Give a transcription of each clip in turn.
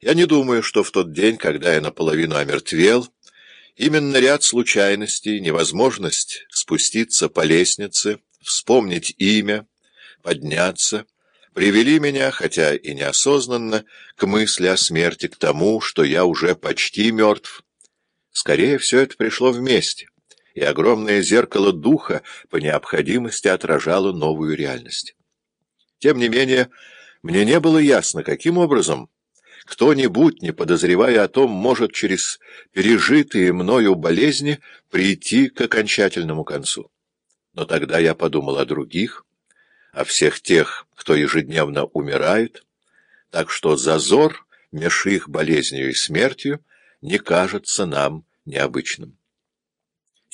Я не думаю, что в тот день, когда я наполовину омертвел, именно ряд случайностей, невозможность спуститься по лестнице, вспомнить имя, подняться, привели меня, хотя и неосознанно, к мысли о смерти, к тому, что я уже почти мертв. Скорее, все это пришло вместе, и огромное зеркало духа по необходимости отражало новую реальность. Тем не менее, мне не было ясно, каким образом кто-нибудь, не подозревая о том, может через пережитые мною болезни прийти к окончательному концу. Но тогда я подумал о других, о всех тех, кто ежедневно умирает, так что зазор меж их болезнью и смертью не кажется нам необычным.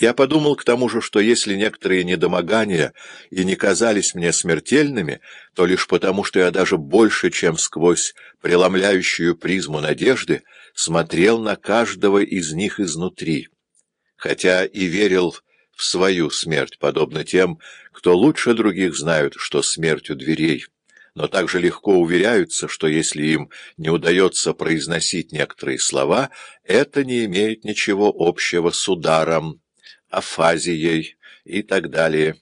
Я подумал к тому же, что если некоторые недомогания и не казались мне смертельными, то лишь потому, что я даже больше, чем сквозь преломляющую призму надежды, смотрел на каждого из них изнутри, хотя и верил в свою смерть, подобно тем, кто лучше других знают, что смерть у дверей, но также легко уверяются, что если им не удается произносить некоторые слова, это не имеет ничего общего с ударом, афазией и так далее,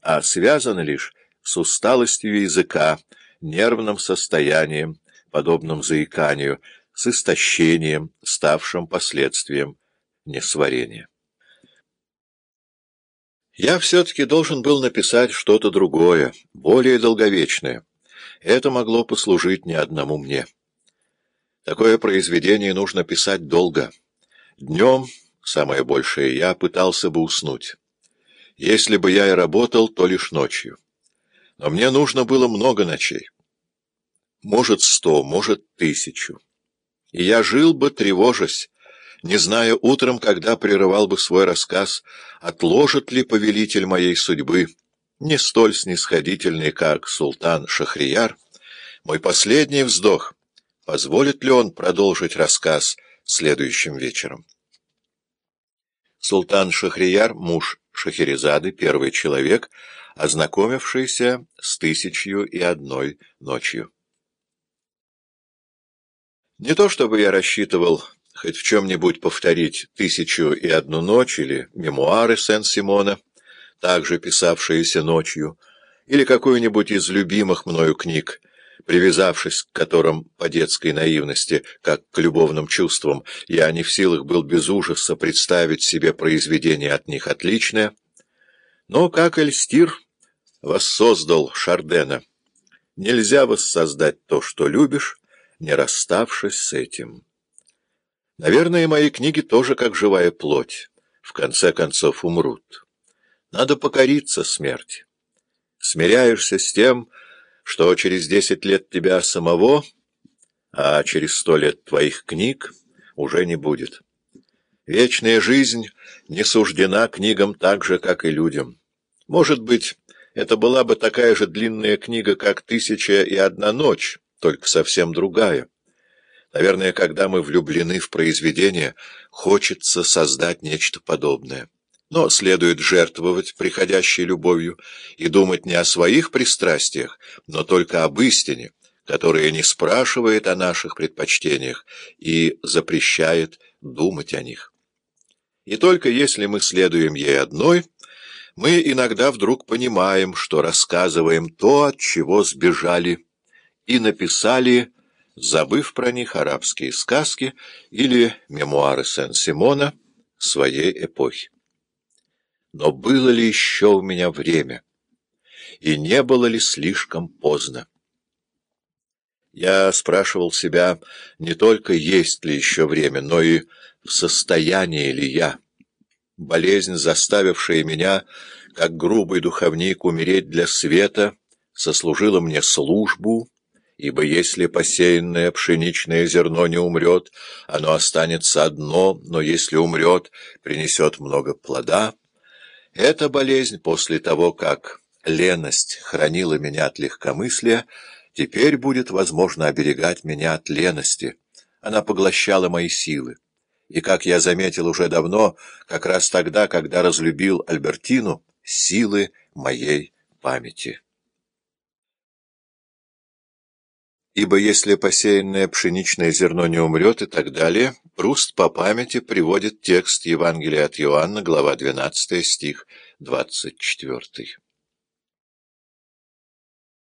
а связано лишь с усталостью языка, нервным состоянием, подобным заиканию, с истощением, ставшим последствием несварения. Я все-таки должен был написать что-то другое, более долговечное. Это могло послужить не одному мне. Такое произведение нужно писать долго. Днем самое большее, я пытался бы уснуть. Если бы я и работал, то лишь ночью. Но мне нужно было много ночей. Может, сто, может, тысячу. И я жил бы, тревожась, не зная утром, когда прерывал бы свой рассказ, отложит ли повелитель моей судьбы, не столь снисходительный, как султан Шахрияр, мой последний вздох, позволит ли он продолжить рассказ следующим вечером. Султан Шахрияр, муж Шахерезады, первый человек, ознакомившийся с тысячью и одной ночью. Не то чтобы я рассчитывал хоть в чем-нибудь повторить «Тысячу и одну ночь» или «Мемуары Сен-Симона», также писавшиеся ночью, или какую-нибудь из любимых мною книг, привязавшись к которым по детской наивности, как к любовным чувствам, я не в силах был без ужаса представить себе произведение от них отличное. Но как Эльстир воссоздал Шардена, нельзя воссоздать то, что любишь, не расставшись с этим. Наверное, мои книги тоже как живая плоть, в конце концов умрут. Надо покориться смерти. Смиряешься с тем, что через десять лет тебя самого, а через сто лет твоих книг уже не будет. Вечная жизнь не суждена книгам так же, как и людям. Может быть, это была бы такая же длинная книга, как «Тысяча и одна ночь», только совсем другая. Наверное, когда мы влюблены в произведение, хочется создать нечто подобное. Но следует жертвовать приходящей любовью и думать не о своих пристрастиях, но только об истине, которая не спрашивает о наших предпочтениях и запрещает думать о них. И только если мы следуем ей одной, мы иногда вдруг понимаем, что рассказываем то, от чего сбежали, и написали, забыв про них арабские сказки или мемуары Сен-Симона своей эпохи. Но было ли еще у меня время? И не было ли слишком поздно? Я спрашивал себя не только, есть ли еще время, но и в состоянии ли я. Болезнь, заставившая меня, как грубый духовник, умереть для света, сослужила мне службу, ибо если посеянное пшеничное зерно не умрет, оно останется одно, но если умрет, принесет много плода — эта болезнь, после того, как леность хранила меня от легкомыслия, теперь будет, возможно, оберегать меня от лености. Она поглощала мои силы. И, как я заметил уже давно, как раз тогда, когда разлюбил Альбертину, силы моей памяти. Ибо если посеянное пшеничное зерно не умрет и так далее, Пруст по памяти приводит текст Евангелия от Иоанна, глава 12, стих 24.